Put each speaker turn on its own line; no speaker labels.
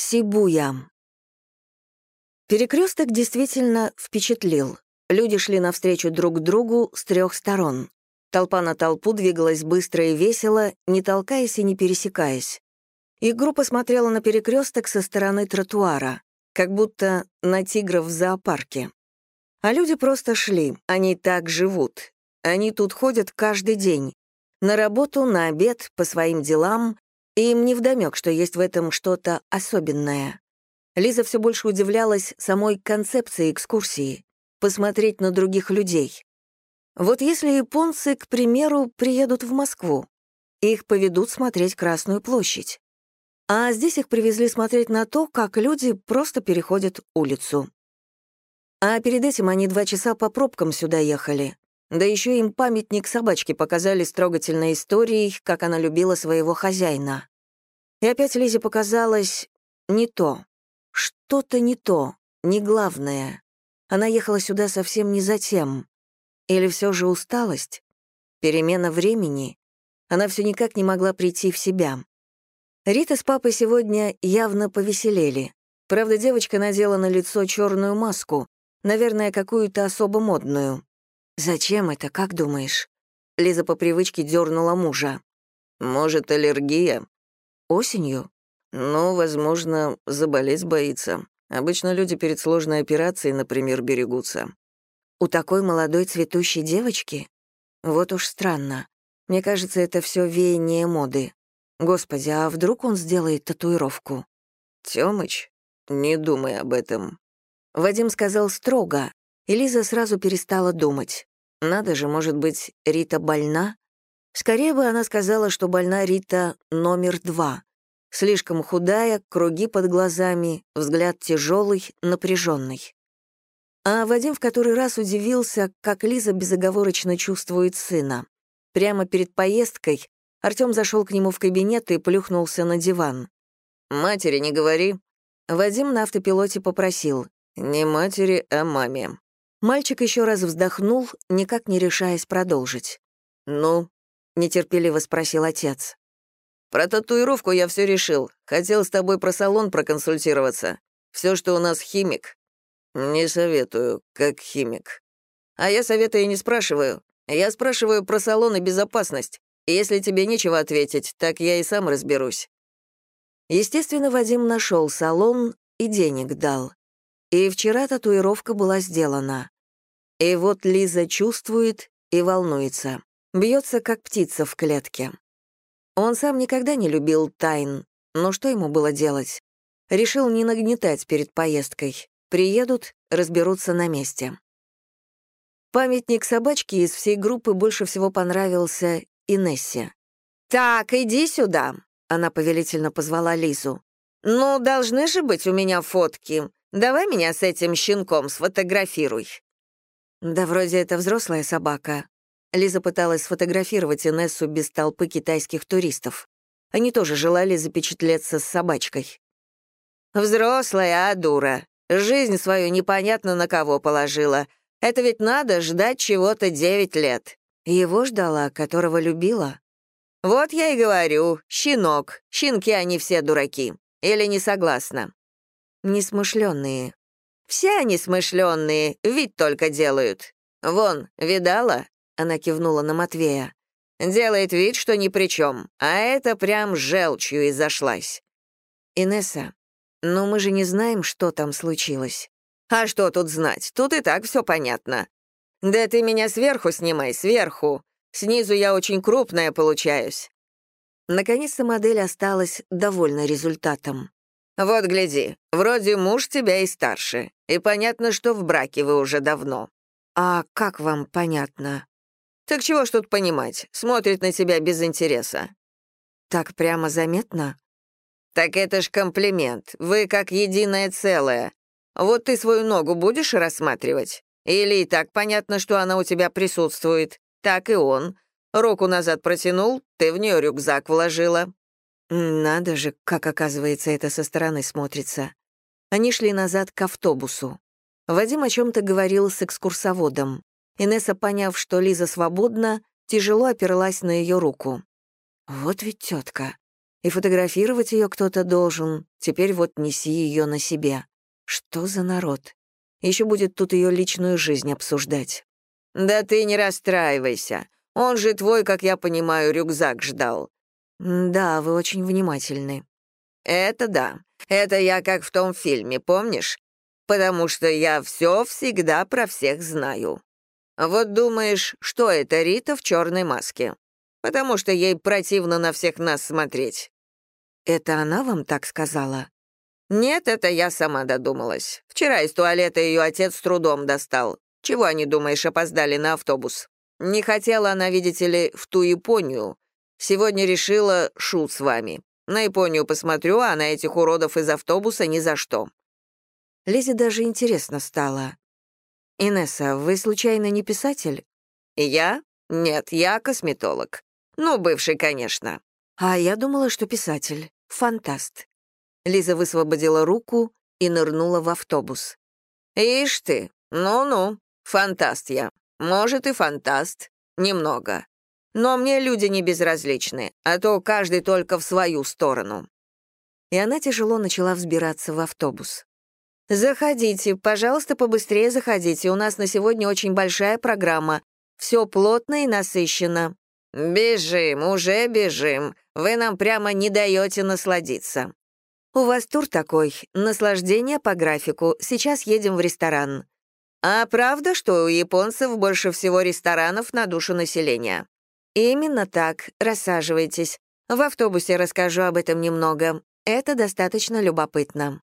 Сибуя. Перекресток действительно впечатлил. Люди шли навстречу друг другу с трех сторон. Толпа на толпу двигалась быстро и весело, не толкаясь и не пересекаясь. Их группа смотрела на перекресток со стороны тротуара, как будто на тигров в зоопарке. А люди просто шли, они так живут. Они тут ходят каждый день. На работу, на обед, по своим делам, и им невдомёк, что есть в этом что-то особенное. Лиза все больше удивлялась самой концепции экскурсии — посмотреть на других людей. Вот если японцы, к примеру, приедут в Москву, их поведут смотреть Красную площадь. А здесь их привезли смотреть на то, как люди просто переходят улицу. А перед этим они два часа по пробкам сюда ехали. Да еще им памятник собачки показали с трогательной историей, как она любила своего хозяина. И опять Лизе показалось не то. Что-то не то, не главное. Она ехала сюда совсем не за тем. Или все же усталость? Перемена времени? Она все никак не могла прийти в себя. Рита с папой сегодня явно повеселели. Правда, девочка надела на лицо черную маску, наверное, какую-то особо модную. «Зачем это, как думаешь?» Лиза по привычке дернула мужа.
«Может, аллергия?»
«Осенью?»
«Ну, возможно, заболеть боится. Обычно люди перед сложной операцией, например, берегутся».
«У такой молодой цветущей девочки? Вот уж странно. Мне кажется, это все веяние моды. Господи, а вдруг он сделает татуировку?»
«Тёмыч, не думай об этом».
Вадим сказал строго, и Лиза сразу перестала думать. Надо же, может быть, Рита больна? Скорее бы она сказала, что больна Рита номер два. Слишком худая, круги под глазами, взгляд тяжелый, напряженный. А Вадим в который раз удивился, как Лиза безоговорочно чувствует сына. Прямо перед поездкой Артем зашел к нему в кабинет и плюхнулся на диван.
«Матери не говори».
Вадим на автопилоте попросил.
«Не матери, а маме».
Мальчик еще раз вздохнул, никак не решаясь продолжить.
«Ну?»
— нетерпеливо спросил отец.
«Про татуировку я все решил. Хотел с тобой про салон проконсультироваться. Все, что у нас химик». «Не советую, как химик». «А я совета и не спрашиваю. Я спрашиваю про салон и безопасность. Если тебе нечего ответить, так я и сам разберусь».
Естественно, Вадим нашел салон и денег дал. И вчера татуировка была сделана. И вот Лиза чувствует и волнуется. Бьется, как птица в клетке. Он сам никогда не любил тайн, но что ему было делать? Решил не нагнетать перед поездкой. Приедут, разберутся на месте. Памятник собачки из всей группы больше всего понравился Инессе. «Так, иди сюда», — она повелительно позвала Лизу. «Ну, должны же быть у меня фотки. Давай меня с этим щенком сфотографируй». Да вроде это взрослая собака. Лиза пыталась сфотографировать Инессу без толпы китайских туристов. Они тоже желали запечатлеться с собачкой. «Взрослая, а дура. Жизнь свою непонятно на кого положила. Это ведь надо ждать чего-то девять лет». Его ждала, которого любила. «Вот я и говорю, щенок. Щенки они все дураки. Или не согласна?» Несмышленные. Все они смышленные, вид только делают. Вон, видала? Она кивнула на Матвея. Делает вид, что ни при чем, а это прям желчью изошлась. Инесса, но мы же не знаем, что там случилось. А что тут знать? Тут и так все понятно. Да ты меня сверху снимай, сверху. Снизу я очень крупная получаюсь. Наконец-то модель осталась довольна результатом. «Вот гляди, вроде муж тебя и старше, и понятно, что в браке вы уже давно». «А как вам понятно?» «Так чего ж тут понимать? Смотрит на тебя без интереса». «Так прямо заметно?» «Так это ж комплимент. Вы как единое целое. Вот ты свою ногу будешь рассматривать? Или и так понятно, что она у тебя присутствует? Так и он. Руку назад протянул, ты в нее рюкзак вложила. Надо же, как оказывается это со стороны смотрится. Они шли назад к автобусу. Вадим о чем то говорил с экскурсоводом. Инесса, поняв, что Лиза свободна, тяжело оперлась на ее руку. Вот ведь тетка. И фотографировать ее кто-то должен. Теперь вот неси ее на себе. Что за народ? Еще будет тут ее личную жизнь обсуждать.
«Да ты не расстраивайся. Он же твой, как я понимаю, рюкзак ждал».
«Да, вы очень внимательны».
«Это да. Это я как в том фильме, помнишь? Потому что я все всегда про всех знаю. Вот думаешь, что это Рита в черной маске? Потому что ей противно на всех нас смотреть».
«Это она вам так сказала?»
«Нет, это я сама додумалась. Вчера из туалета ее отец с трудом достал. Чего они, думаешь, опоздали на автобус? Не хотела она, видите ли, в ту Японию. Сегодня решила шут с вами. На Японию посмотрю, а на этих уродов из автобуса ни за что».
Лизе даже интересно стало. «Инесса, вы случайно не писатель?»
«Я? Нет, я косметолог. Ну, бывший, конечно».
«А я думала, что писатель. Фантаст». Лиза высвободила руку и нырнула в автобус.
«Ишь ты, ну-ну, фантаст я. Может, и фантаст. Немного. Но мне люди не безразличны, а то каждый только в свою сторону».
И она тяжело начала взбираться в автобус.
«Заходите, пожалуйста, побыстрее заходите. У нас на сегодня очень большая программа. Все плотно и насыщенно». «Бежим, уже бежим. Вы нам прямо не даете насладиться».
«У вас тур такой, наслаждение по графику, сейчас едем в ресторан».
«А правда, что у японцев больше всего ресторанов на душу населения?»
«Именно так, рассаживайтесь. В автобусе расскажу об этом немного. Это достаточно любопытно».